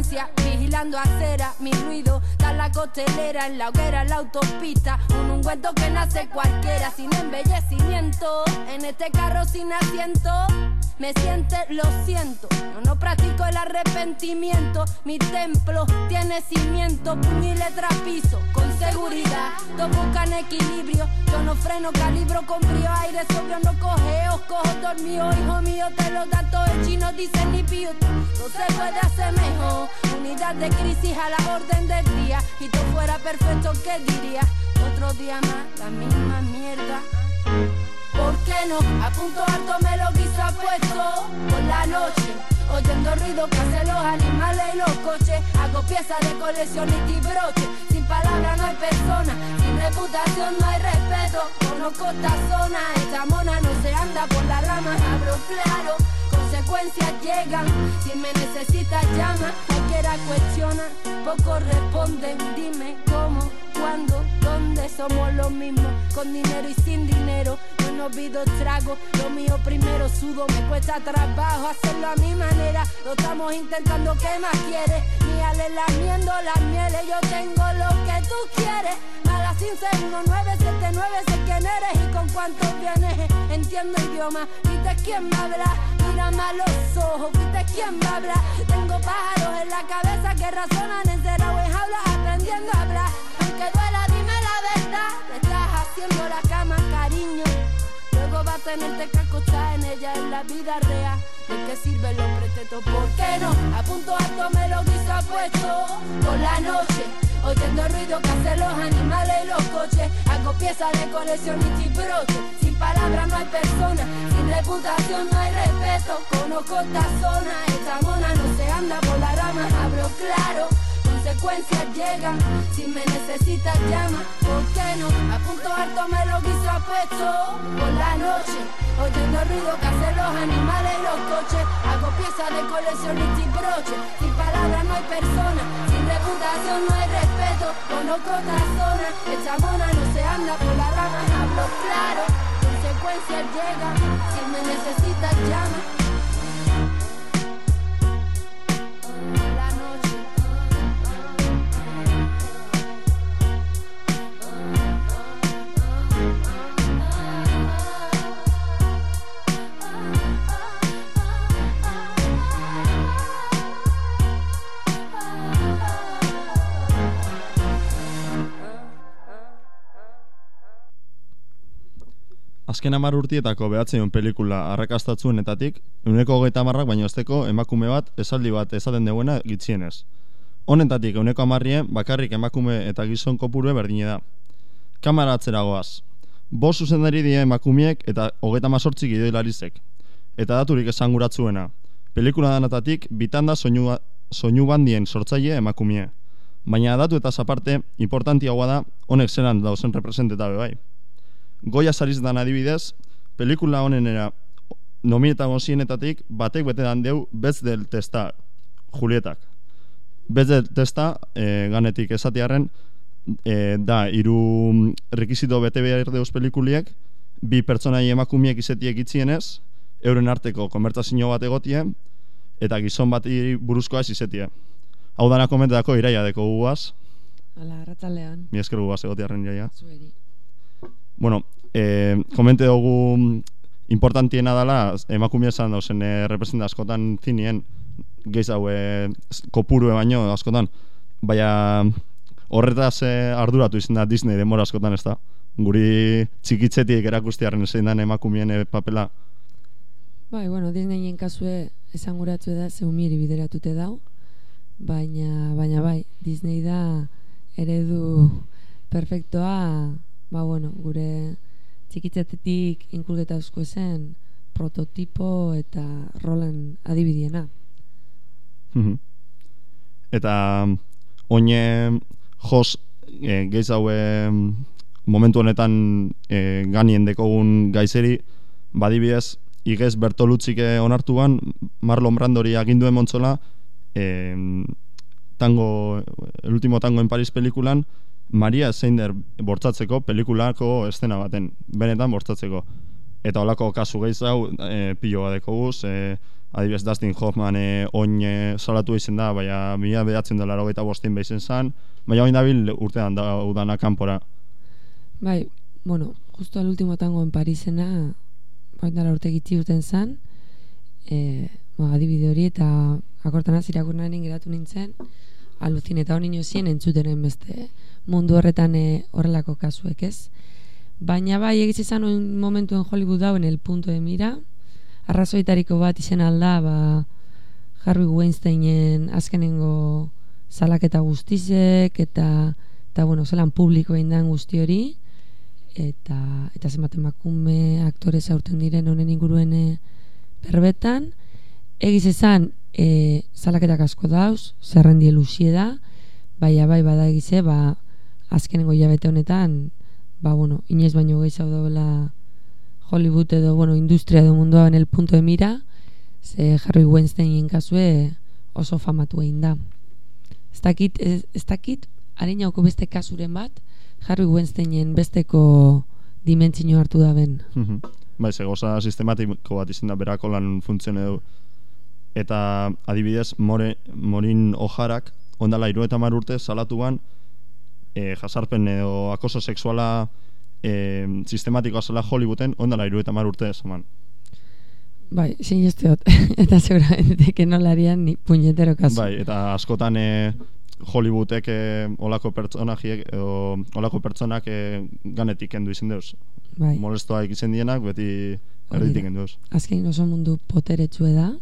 Vigilando acera, mi ruido. Da la costelera, en la hoguera, en la autopista. Un ungüento que nace cualquiera, sin embellecimiento. En este carro sin asiento, me siente, lo siento. Yo no practico el arrepentimiento. Mi templo tiene cimiento, puño y letra piso. Con seguridad, todos buscan equilibrio. Yo no freno, calibro con frío, aire sobrio, no cogeo, cojo dormido, hijo mío, te lo datos el chino dice ni pío, no se puede hacer mejor, unidad de crisis a la orden del día, y tú fuera perfecto, ¿qué diría? Otro día más, la misma mierda. ¿Por qué no? A punto alto me lo quiso puesto por la noche. Oyendo ruido que hacen los animales y los coches. Hago piezas de colección y broche. Sin palabras no hay persona, sin reputación no hay respeto. Conozco esta zona, esta mona no se anda por la rama, abro claro. Consecuencias llegan, si me necesitas llama, cualquiera cuestiona, poco responden, dime cómo, cuándo, dónde somos los mismos, con dinero y sin dinero, no olvido trago, lo mío primero sudo, me cuesta trabajo hacerlo a mi manera, lo estamos intentando, ¿qué más quieres? Mi ale lamiendo las mieles, yo tengo lo que tú quieres, mala sin ser 1979, sé quién eres y con cuánto vienes, entiendo idioma, viste quién me habla, mírame a los ojos, viste quién me habla, tengo pájaros en la cabeza que razonan encerrado en jaula aprendiendo a hablar, tenerte que acostar en ella en la vida real. ¿De qué sirve el hombre teto? ¿Por qué no? A punto alto me lo quiso puesto por la noche. Oyendo el ruido que hacen los animales y los coches. Hago piezas de colección y broche. Sin palabras no hay persona, sin reputación no hay respeto. Conozco esta zona, esta mona no se anda por la rama, hablo claro. Consecuencias llegan, si me necesitas llama, ¿por qué no? A punto alto me lo quiso puesto por la noche. Oyendo ruido que hacen los animales y los coches. Hago piezas de colección y broche. Sin palabras no hay persona, sin reputación no hay respeto. Conozco otra zona, esa mona no se anda por la rama, hablo claro. Consecuencias llegan, si me necesitas Azken hamar urtietako behatzeion pelikula arrakastatzuenetatik, euneko hogeita hamarrak baino esteko emakume bat esaldi bat esaten deuena gitzienez. Honetatik euneko hamarrien bakarrik emakume eta gizon kopurue berdine da. Kamara atzeragoaz. Bos zuzendari die emakumeek eta hogeita mazortzi gidoilarizek. Eta daturik esanguratzuena. Pelikula danatatik bitanda soinu, soinu bandien sortzaile emakumie. Baina datu eta aparte, importantiagoa da honek zelan dauzen representeta bai. Goya sarizdan adibidez, pelikula honenera nomineta gozienetatik batek bete dan deu bez del testa Julietak. Bez del testa e, ganetik esatiarren e, da hiru rekizito bete behar deus pelikuliek bi pertsonai emakumiek izetiek itzienez euren arteko konbertsazio bat egotien eta gizon bat buruzkoa izetie. Hau dana komentetako iraia deko guaz, Hala, ratzalean. mi esker guaz egotiarren iraia. Zueri. Bueno, eh, komente dugu importantiena dela emakume esan dauzen eh, representa askotan zinien gehiz hau eh, kopurue baino askotan. Baina horretaz eh, arduratu izan da Disney demora askotan ez da guri txikitzetik erakustiaren zein dan emakumeen papela. Bai, bueno, Disneyen kasue esanguratu da zeumiri bideratute dau, baina, baina bai, Disney da eredu perfektoa, ba bueno, gure txikitzetetik inkulgeta asko zen prototipo eta rolen adibidiena. Mhm. eta oine jos e, gehiz hau momentu honetan e, ganien dekogun gaizeri, badibidez, igez Bertolutzike onartuan, Marlon Brandori aginduen montzola, e, tango, el último tango en Paris pelikulan, Maria Seinder bortzatzeko pelikulako estena baten, benetan bortzatzeko. Eta holako kasu gehiz hau, e, pilo badeko guz, e, adibidez Dustin Hoffman e, oin e, salatu izen da, baina mila behatzen dela erogeita bostin behizen zan, baina oin dabil urtean da udana kanpora. Bai, bueno, justo al último tango en Parisena, oin dara urte gitzi urten zan, e, ba, adibide hori eta akortan irakurnarenin geratu nintzen, alucin eta hori zien entzutenen beste mundu horretan e, horrelako kasuek ez. Baina bai egiz izan un momentuen Hollywood dauen el punto de mira, arrazoitariko bat izen alda, ba, Harvey Weinsteinen azkenengo salaketa guztizek, eta, eta bueno, zelan publiko indan guzti hori, eta, eta zenbat emakume aktore zaurten diren honen inguruen e, berbetan, egiz izan e, salaketak asko dauz, zerrendi elusie da, bai bai bada egize, ba, azkenengo hilabete honetan, ba, bueno, inoiz baino gehiago daula Hollywood edo, bueno, industria edo mundua en el punto de mira, ze Harry Weinstein kasue oso famatu egin da. Ez dakit, ez dakit, harina beste kasuren bat, Harry Weinsteinen besteko dimentsio hartu da ben. Mhm. bai, ze goza sistematiko bat izan da berako lan funtzione du. Eta adibidez, more, morin ojarak, ondala iru eta mar urte, salatuan, e, jasarpen edo akoso sexuala e, sistematikoa zela Hollywooden, ondala iru eta mar urte esaman. Bai, esteot, eta seguramente que no larian ni puñetero kasu. Bai, eta askotan e, Hollywoodek e, olako pertsonajiek edo olako pertsonak e, ganetik kendu izin deuz. Bai. Molestoa ikizen dienak, beti erditik kendu deuz. Azken oso mundu poteretsu da,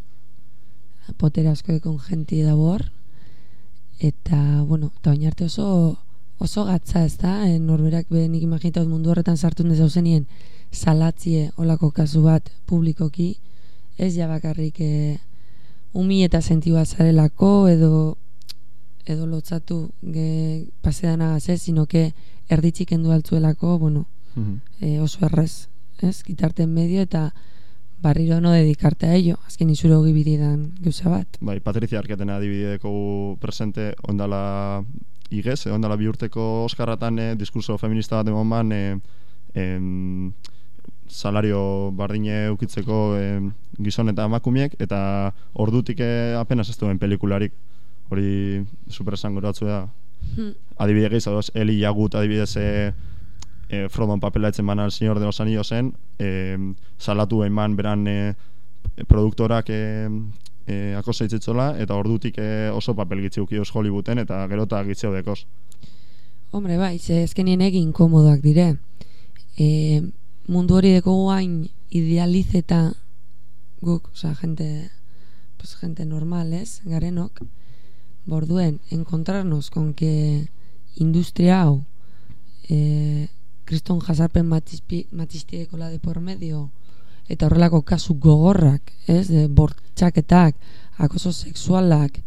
potere asko ekon jenti da bor, eta, bueno, eta oinarte oso oso gatza ez da, e, norberak be nik mundu horretan sartu nez zenien salatzie olako kasu bat publikoki, ez ja bakarrik e, umi eta sentioa zarelako edo edo lotzatu ge pasean ez, sino que erditzik endu altzuelako, bueno, Mhm. e, oso errez, ez, gitarten medio eta barriro no dedikarte a ello, azken izure hogi bididan gauza bat. Bai, Patricia Arketena adibideko presente ondala igez, eh, ondala bi urteko Oskarratan eh, diskurso feminista bat emon ban, eh, em, salario bardine ukitzeko em, gizon eta emakumiek, eta ordutik apenas ez duen pelikularik, hori super esango da. Hmm. Adibide gehiago, adoz, Eli Jagut adibidez eh, eh, Frodon papela etzen banan Señor de los Anillos zen, eh, salatu eman beran eh, produktorak eh, eh, akosa itzitzola, eta ordutik eh, oso papel gitzi ukioz Hollywooden, eta gerota gitzeo dekoz. Hombre, bai, ze ezkenien egin komodoak dire. E, mundu hori deko guain idealizeta guk, oza, gente, pues, gente normal, ez, garenok, borduen, encontrarnos con que industria hau e, kriston jasarpen matizti la de por medio eta horrelako kasu gogorrak, ez, de bortxaketak, akoso sexualak,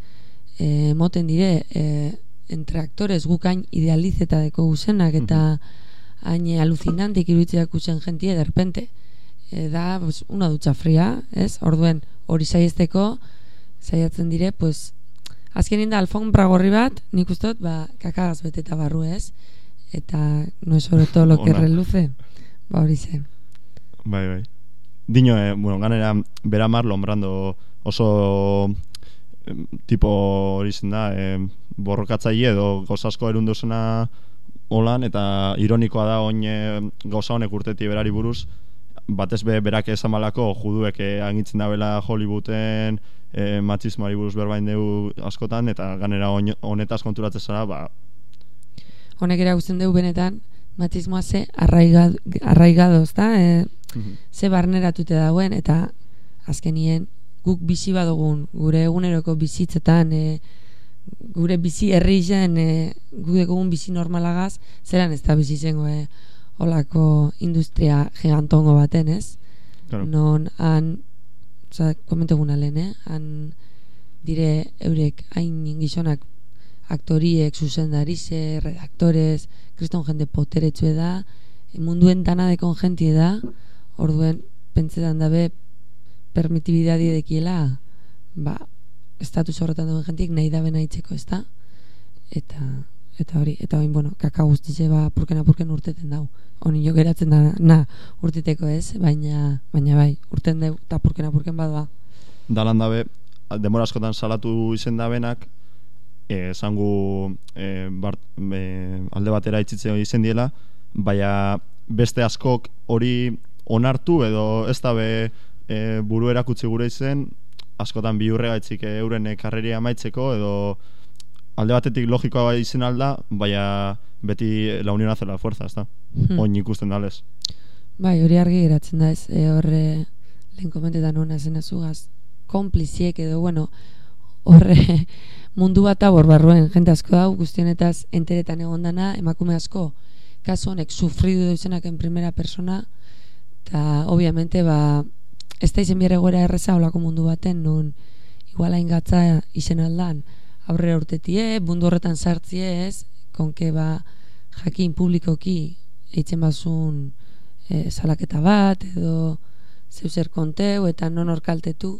e, moten dire, e, entre actores gukain idealizeta deko guzenak eta hain -hmm. alucinantik iruditzeak usen jentie derpente. E, da, pues, una dutxa fria, ez? Orduen, hori saiesteko, saiatzen dire, pues, azkenin da, alfombra gorri bat, nik ustot, ba, kakagaz beteta barru, ez? Eta, no es sobre todo lo que reluce, ba, hori zen. Bai, bai. Dino, eh, bueno, ganera, bera Marlon Brando oso tipo hori zen da, eh, borrokatzaile edo gozasko erunduzena holan, eta ironikoa da oin eh, gauza honek urteti berari buruz, batez be berak esan malako juduek eh, angitzen dabela Hollywooden eh, machismoari buruz berbain dugu askotan, eta ganera honetaz konturatzen zara, ba... Honek eragutzen dugu benetan, machismoa ze arraigado, arraigado ezta? Eh, ze barneratute dauen, eta azkenien guk bizi badugun, gure eguneroko bizitzetan, e, gure bizi herri zen, e, gure egun bizi normalagaz, zelan ez da bizi zengo, e, olako industria gigantongo baten, ez? Claro. Non, han, oza, komentu lehen, eh? Han dire eurek hain gizonak aktoriek, zuzendarize, redaktorez, kriston jende poteretsu da, munduen dana dekon jentie da, orduen pentsetan dabe permitibidadi dekiela, ba, estatus horretan duen jentiek nahi dabe nahitzeko, ez da? Eta, eta hori, eta hori, bueno, kaka guztize ba, purken apurken urteten dau. Honi jo geratzen da, na, urtiteko ez, baina, baina bai, urten deu, eta purken apurken badoa. Dalan dabe, demora askotan salatu izen dabenak, eh, esangu e, bart, e, alde batera itzitzen izen diela, baina beste askok hori onartu edo ez da be e, buru erakutsi gure izen, askotan bi hurrega etzik euren e, karreria amaitzeko edo alde batetik logikoa bai izen alda, baina beti la unión hace la fuerza, ez da? Hmm. Oin ikusten dalez. Bai, hori argi geratzen da ez, e, horre lehen komentetan hona zen azugaz, konpliziek edo, bueno, horre mundu bat abor barruen, jente asko dau, guztionetaz enteretan egon dana, emakume asko, kasu honek sufridu duzenak en primera persona, eta obviamente ba, ez da izen bierre goera erreza olako mundu baten, non iguala ingatza izen aldan, aurrera urtetie, mundu horretan sartzie ez, konke ba, jakin publikoki eitzen bazun e, salaketa bat, edo zeuser konteu, eta non orkaltetu,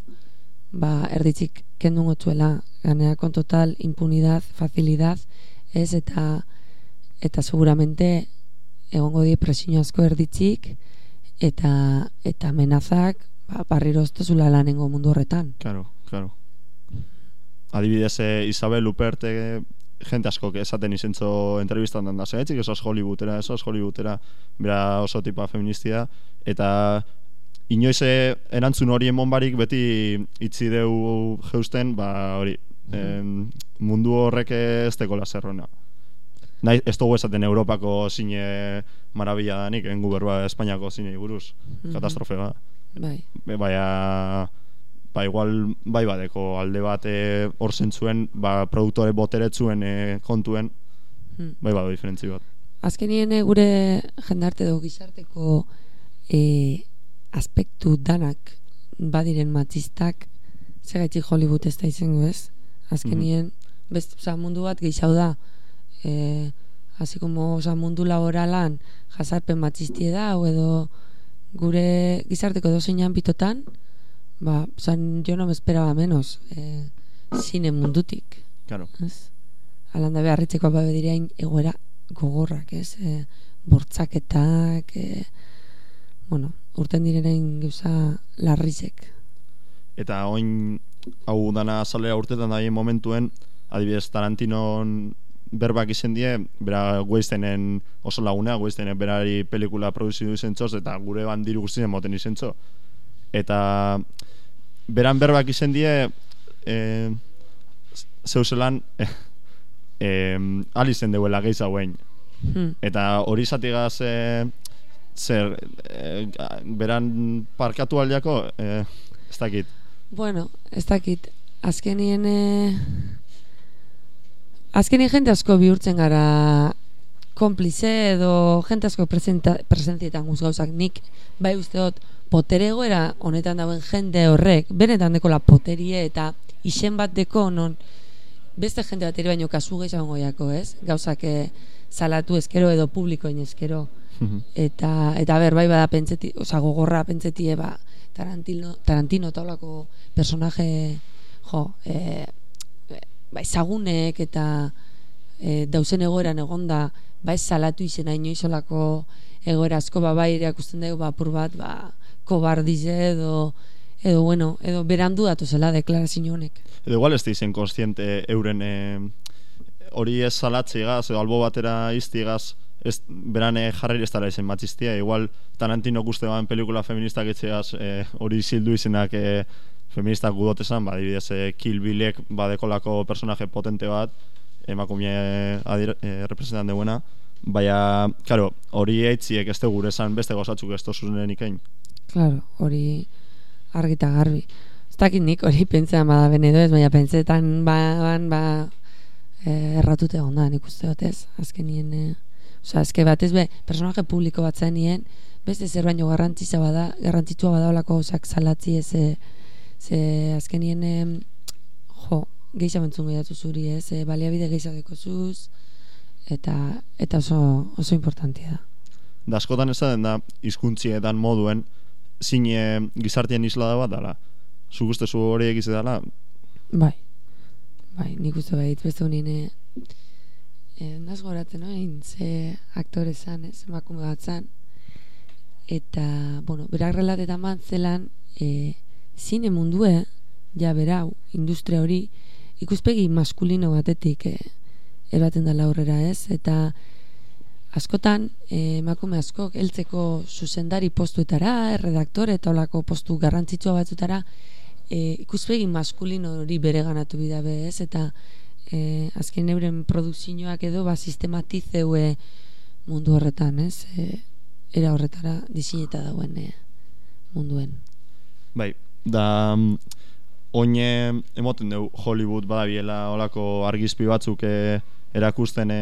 ba, erditzik kendun gotzuela, ganea kon total impunidad, facilidad, ez, eta eta seguramente egongo die presio asko erditzik, eta eta amenazak ba, barriro ez tezula lanengo mundu horretan. Claro, claro. Adibidez, eh, Isabel Lupert eh, gente asko esaten izentzo entrevistan da zehetzik, esos Hollywoodera, esos Hollywoodera, bera oso tipa feministia, eta inoiz eh, erantzun hori emon barik beti itzi deu jeusten, ba hori, em, mundu horrek ez deko laserrona. Nahi, ez dugu esaten Europako zine marabila danik, engu berba Espainiako zine buruz, Mhm. katastrofe bat. Bai. Be, baina ba igual bai badeko alde bat eh, hor zentzuen ba produktore boteretzuen e, kontuen Hmm. bai bado diferentzi bat Azkenien gure jendarte edo gizarteko e, aspektu danak badiren matxistak segaitik Hollywood ez da izango ez azkenien best, oza, mundu bat gehiago da e, así como oza, mundu laboralan jasarpen matxistie da edo gure gizarteko edo bitotan ba, zan, jo no me esperaba menos e, zine mundutik claro ez? Alanda beharritzeko ba bedirain egoera gogorrak, ez? E, bortzaketak, e, bueno, urten direnein gauza larrizek. eta oin hau dana azalera urtetan daien momentuen adibidez Tarantinon berbak izen die, bera gueiztenen oso laguna, gueiztenen berari pelikula produzidu izentzoz, eta gure ban diru guztien moten izentzo. Eta beran berbak izen die, e, zeuselan, e, e, alizen deuela gehiz hauen. Hmm. Eta hori zatigaz, e, zer, e, beran parkatu aldiako, e, ez dakit. Bueno, ez dakit, azkenien e, azkenien jente asko bihurtzen gara konplize edo jente asko presentzietan guz gauzak nik bai uste dut poteregoera honetan dauen jende horrek benetan dekola poterie eta isen bat deko non beste jente bat ere baino kasu gehiago goiako, ez? Gauzak eh, salatu eskero edo publikoin eskero eta eta ber bai bada pentseti, osea gogorra pentsetie ba Tarantino Tarantino taulako personaje jo, eh bai zagunek eta e, dauzen egoeran egonda bai salatu izena inoizolako egoera asko ba bai erakusten dugu ba apur bat ba kobardize edo edo bueno, edo berandu datu zela deklarazio honek. Edo igual ez izen konstiente euren eh, hori ez salatzigaz, edo albo batera iztigaz, ez berane jarri ez dara izen matxistia, igual Tarantino guzti baen pelikula feministak etxeaz eh, hori zildu izenak eh, feministak gudot esan, ba, adibidez, eh, Kill Billek badekolako personaje potente bat, emakumea adir, eh, representan deuena, baina, claro, hori eitziek ez gure esan beste gozatzuk ez tozunen ikain. Claro, hori argita garbi. Ez dakit nik hori pentsean bada bene edo ez, baina pentsetan ba, ban, ba, e, erratute onda nik uste dut ez, azkenien, e, osea, azke batez be, personaje publiko bat zenien, beste zer baino garrantzitza bada, garrantzitsua bada olako osak salatzi ez, e, ze azkenien, e, jo, gehiago entzun gehiatu zuri, ez? E, baliabide gehiago dekozuz, eta, eta oso, oso importantia da. Da askotan ez da hizkuntzietan moduen zine gizartien isla da bat dala. Zuk uste zu hori egize dala, Bai, bai, nik uste bait, beste honien, e, e, naz goratzen, no? Egin, ze aktore zan, ez, emakume bat zan, eta, bueno, berak relatetan man zelan, e, zine mundue, ja berau, industria hori, ikuspegi maskulino batetik e, eraten dela aurrera ez, eta askotan emakume askok heltzeko zuzendari postuetara, erredaktore eta olako postu garrantzitsua batzutara, e, ikuspegi maskulino hori bere ganatu bidabe ez, eta e, azken euren produkzioak edo ba, sistematizeue mundu horretan ez, e, era horretara disineta dauen e, munduen. bai, da mm, oine emoten dugu Hollywood badabiela olako argizpi batzuk e, erakusten e,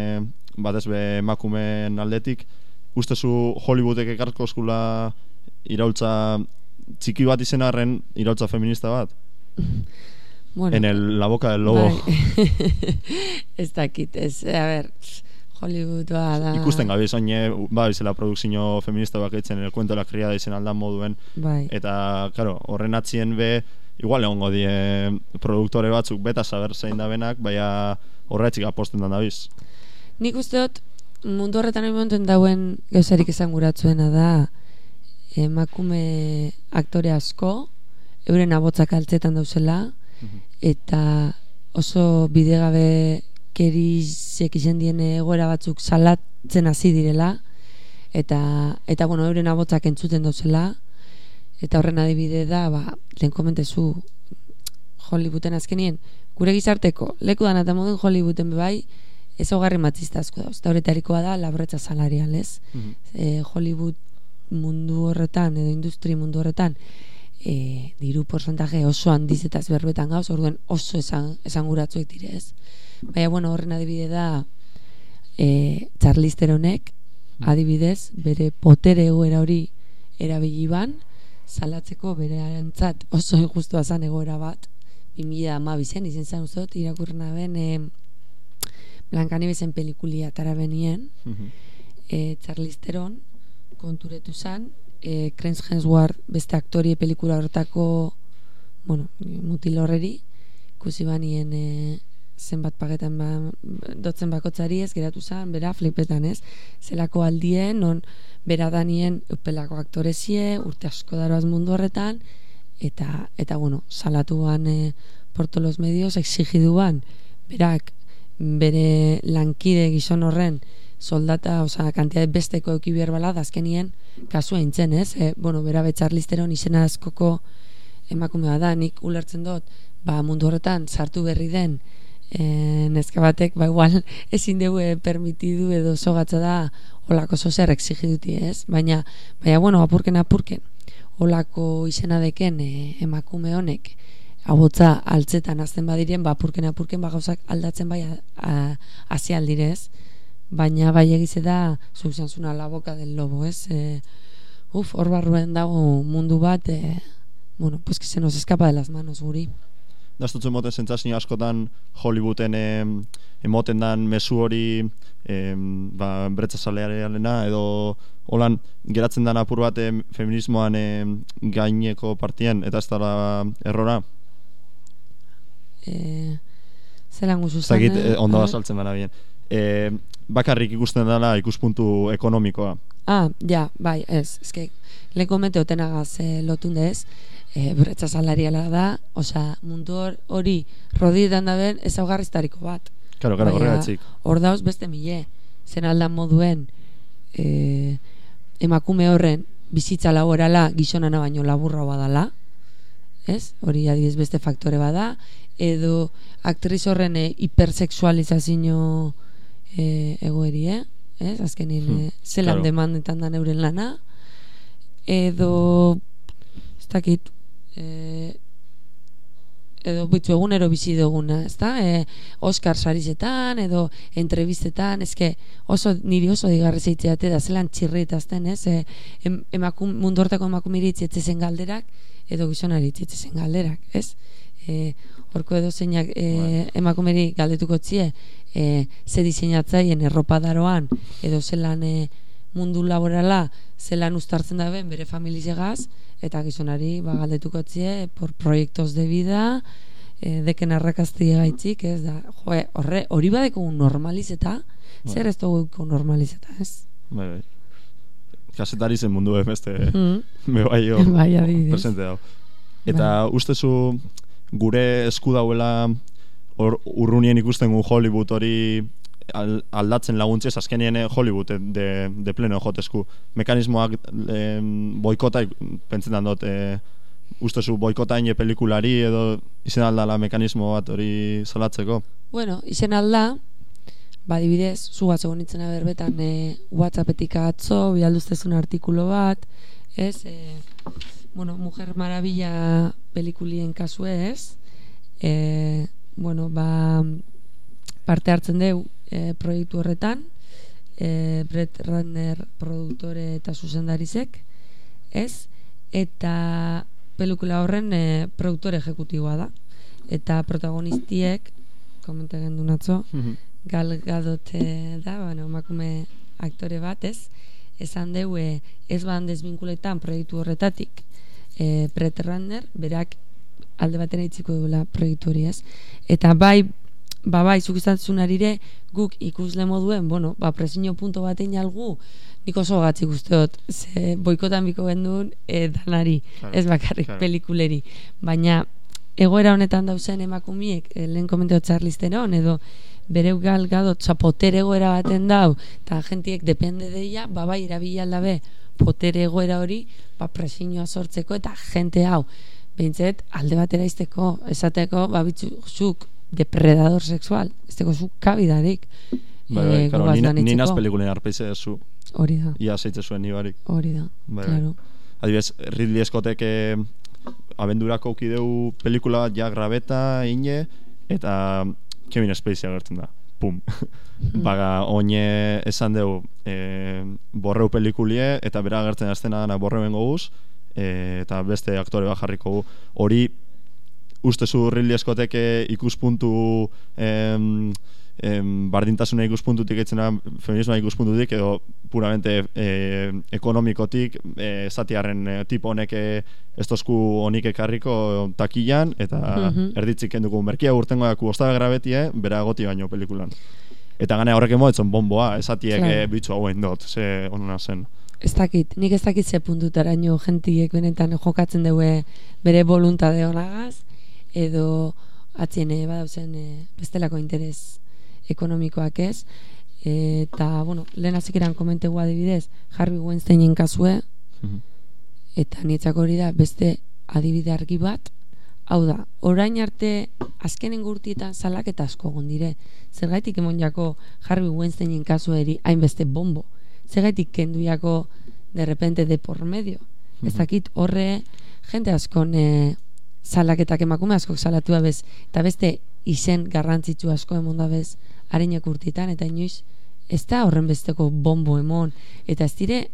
batez be emakumeen aldetik, ustezu Hollywoodek ekarko eskula iraultza txiki bat izan arren iraultza feminista bat? Bueno, En el, la boca del lobo. Bai. ez dakit, ez, a ber, Hollywood da... Ikusten gabe oine, ba, bizela produkzio feminista bakaitzen, el cuento de la criada izen aldan moduen, Bai, eta, claro, horren atzien be, igual egongo die produktore batzuk beta saber zein da benak, baina horretzik aposten dan dabiz. nik uste dut mundu horretan hori momentuen dauen gauzarik esan guratzuena da emakume aktore asko euren abotzak altzetan dauzela eta oso bidegabe kerizek izan dien egoera batzuk salatzen hasi direla eta eta bueno euren abotzak entzuten dauzela eta horren adibide da ba lehen komentezu Hollywooden azkenien gure gizarteko leku dana eta moduen Hollywooden bai ezaugarri matxista asko dauz eta horretarikoa da labretza salarial ez? E, Hollywood mundu horretan edo industri mundu horretan e, diru porcentaje oso handiz eta berbetan gauz, orduan oso esan, esanguratzuek dire ez. Baina, bueno, horren adibide da e, Charlize Theronek adibidez, bere potere egoera hori erabili ban, salatzeko bere arantzat oso injustua zan egoera bat, 2000 amabizen, izen zan uzot, irakurrena ben, e, Blancanievezen pelikulia atara benien, e, Charlize Theron konturetu zan, e, Chris Hemsworth beste aktorie pelikula horretako bueno, mutil horreri ikusi banien e, zenbat pagetan ba, dotzen bakotzari ez geratu zan, bera flipetan ez? Zelako aldien, non bera danien upelako aktorezie, urte asko daroaz mundu horretan eta, eta bueno, salatuan e, porto los medios exigiduan berak bere lankide gizon horren soldata, osea, kantitate besteko euki behar bala, da azkenien kasua intzen, ez? E, bueno, bera betxarlisteron izena askoko emakumea da, nik ulertzen dut, ba, mundu horretan sartu berri den e, neska batek, ba, igual ezin dugu e, permitidu edo sogatza da olako zozer exigiduti, ez? Baina, baina, bueno, apurken apurken, olako izena deken e, emakume honek, abotza altzetan azten badiren, ba, apurken apurken, ba, gauzak aldatzen bai hasi aldirez, baina bai egize da zuk zantzuna la boca del lobo, ez? E, uf, hor barruen dago mundu bat, e, bueno, pues que se nos escapa de las manos guri. Daztutzen moten zentzazio askotan Hollywooden em, emoten dan mezu hori em, ba, bretza salearealena edo holan geratzen dan apur bat em, feminismoan em, gaineko partien eta ez dara errora E, zelan guzu ez dakit eh, ondo azaltzen bana bien e, bakarrik ikusten dela ikuspuntu ekonomikoa Ah, ja, bai, ez, eske, lehen komente otenagaz e, lotunde ez, e, bretza salariala da, osea, mundu hor- hori rodietan da ben ezaugarriztariko bat. Claro, claro, horregatik. Hor dauz beste mile, zen aldan moduen e, emakume horren bizitza laborala gizonana baino laburra badala, ez? Hori adibidez beste faktore bada, edo aktriz horren e, hipersexualizazio e, egoeri, eh? ez? Azkenin Hmm, hmm, zelan claro. demandetan dan euren lana, edo ez dakit e, edo bitzu egunero bizi duguna, ezta? E, Oscar sarizetan edo entrevistetan, eske oso niri oso digarri zeitzeate da zelan txirritazten, ez? E, em, emakum, mundu hortako emakumiri itzetzen galderak edo gizonari itzetzen galderak, ez? E, horko edo zeinak e, emakumeri galdetuko tzie, e, ze diseinatzaien erropadaroan, edo zelan e, mundu laborala, zelan ustartzen daben bere familizegaz, eta gizonari ba, galdetuko tzie, por proiektos de vida, e, deken arrakaztia gaitzik, ez da, jo, horre, hori badeko normalizeta, zer ez dugu normalizeta, ez? Bai, bai. Kasetari zen mundu beste, Mm. me bai Bai, presente dago. Eta ustezu gure esku dauela hor urrunien ikusten gu Hollywood hori al- aldatzen laguntzez, azkenien eh, Hollywood eh, de, de pleno jotesku. Mekanismoak eh, boikota, ik- pentsetan dut, eh, boikota ine pelikulari edo izen aldala mekanismo bat hori salatzeko. Bueno, izen alda, ba, adibidez, zu bat egon nintzen berbetan e, Whatsappetik atzo, bidalduztezun artikulo bat, ez, e, bueno, Mujer Maravilla pelikulien kasue, ez, e, bueno, ba, parte hartzen deu e, proiektu horretan, e, Brett Ratner produktore eta zuzendarizek, ez, eta pelikula horren e, produktore ejecutiboa da, eta protagonistiek, komenta gendu natzo, Gal Gadot eh, da, bueno, emakume aktore bat, ez? Esan deu, eh, ez badan desbinkuletan proiektu horretatik, Brett Ratner, berak alde batera itziko duela proiektu hori, ez? Eta bai, ba bai, zuk izantzunarire, guk ikusle moduen, bueno, ba, presiño punto batein algu, nik oso gatzik usteot, ze boikotan biko gendun e, danari, Claro, ez bakarrik claro. pelikuleri. Baina, egoera honetan dauzen emakumiek, e, lehen komenteo txarlisteron, edo bere gal gado txapotere egoera baten dau, eta gentiek depende deia, ba bai, erabili aldabe, potere egoera hori, ba presiñoa sortzeko, eta jente hau, behintzet, alde batera izteko, esateko, ba bitzu, zuk, depredador sexual, ez teko zuk kabidarik, Bai, bai, eh, claro, gugaz ni, ni banitzeko. naz pelikulen arpeize zu, Hori da, ia zeitze zuen nibarik. hori da, Bai, bai. claro. Adibidez, Ridley Scottek eh, abendurako ukideu pelikula ja grabeta, ine, eta Kevin Spacey agertzen da. Pum. Baga, oine esan deu e, borreu pelikulie, eta bera agertzen aztena gana borreuen goguz, e, eta beste aktore bat jarriko. Hori, ustezu Ridley Scottek ikuspuntu em, em, bardintasuna ikuspuntutik etzena feminismoa ikuspuntutik edo puramente e, ekonomikotik e, zatiarren e, tipo honek e, ez tozku honik ekarriko takilan eta Mhm. erditzik kenduko merkia urtengo ostabe grabetie bera goti baino pelikulan eta gane horrek emoetzen bomboa esatiek Claro. claro. bitxu hauen dut ze onuna zen Ez dakit, nik ez dakit ze puntutaraino gentiek benetan jokatzen dugu bere voluntade honagaz, edo atziene badauzen e, bestelako interes ekonomikoak ez. eta, bueno, lehen azikeran komentegu adibidez, Harvey Weinsteinen kasue, Mhm. eta niretzako hori da beste adibide argi bat, hau da, orain arte azkenen gurtietan salaketa asko egon dire. Zergaitik emon jako Harvey Weinsteinen kasueri hainbeste bombo. Zergaitik kendu jako de repente de por medio. Ez Mhm. dakit horre jente askon e, salaketak emakume askok salatu bez eta beste izen garrantzitsu asko emon da bez harinek urtitan eta inoiz ez da horren besteko bombo emon eta ez dire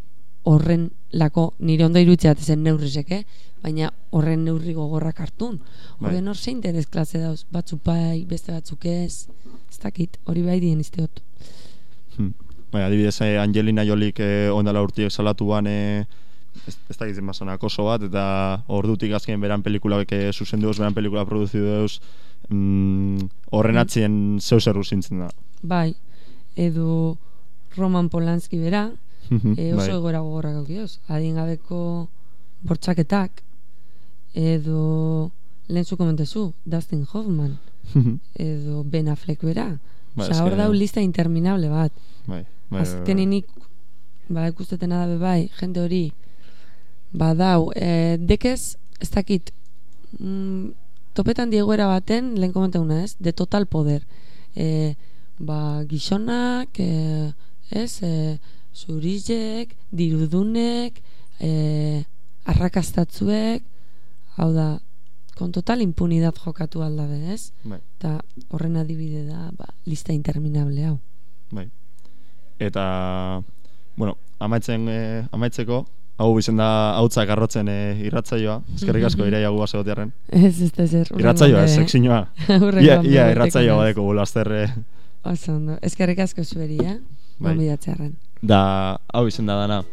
horren lako nire ondo irutzeat zen neurrizek, eh? baina horren neurri gogorrak hartun. Bai. Horren hor zein interes klase dauz, batzuk bai, beste batzuk ez, ez dakit, hori bai dien izteot. Hmm. Bai, adibidez, eh, Angelina Jolik eh, ondala urtiek salatu ban eh, ez, ez da gizen basanak oso bat, eta ordutik azken beran pelikulak eh, zuzendu beran pelikula produzidu deuz, mm, horren atzien zeu zer zintzen da. Bai, edo Roman Polanski bera, e, oso bai. egoera gogorrak aukioz. Adingabeko bortxaketak, edo lehen zu komentezu, Dustin Hoffman, edo Ben Affleck bera. Ba, Osa, hor dau lista interminable bat. bai, bai, Azkenenik, ba, ikustetena dabe bai, jende hori, ba, dau, e, dekez, ez dakit, mm, topetan diegoera baten, lehen komenteguna ez, de total poder. E, ba, gizonak, e, ez, e, zurizek, dirudunek, e, arrakastatzuek, hau da, kon total impunidad jokatu aldabe, ez? bai, Eta horren adibide da, ba, lista interminable hau. bai. Eta, bueno, amaitzen, eh, amaitzeko, hau izen da hautzak arrotzen e, irratzaioa. Eskerrik asko ireia gu basegotearen. Ez, ez da zer. Irratzaioa, ez. Urrengoan Ia, ia irratzaioa badeko bulazter. Eh. Oso ondo. Eskerrik asko zueri, eh? Bai. Da, hau izen da dana.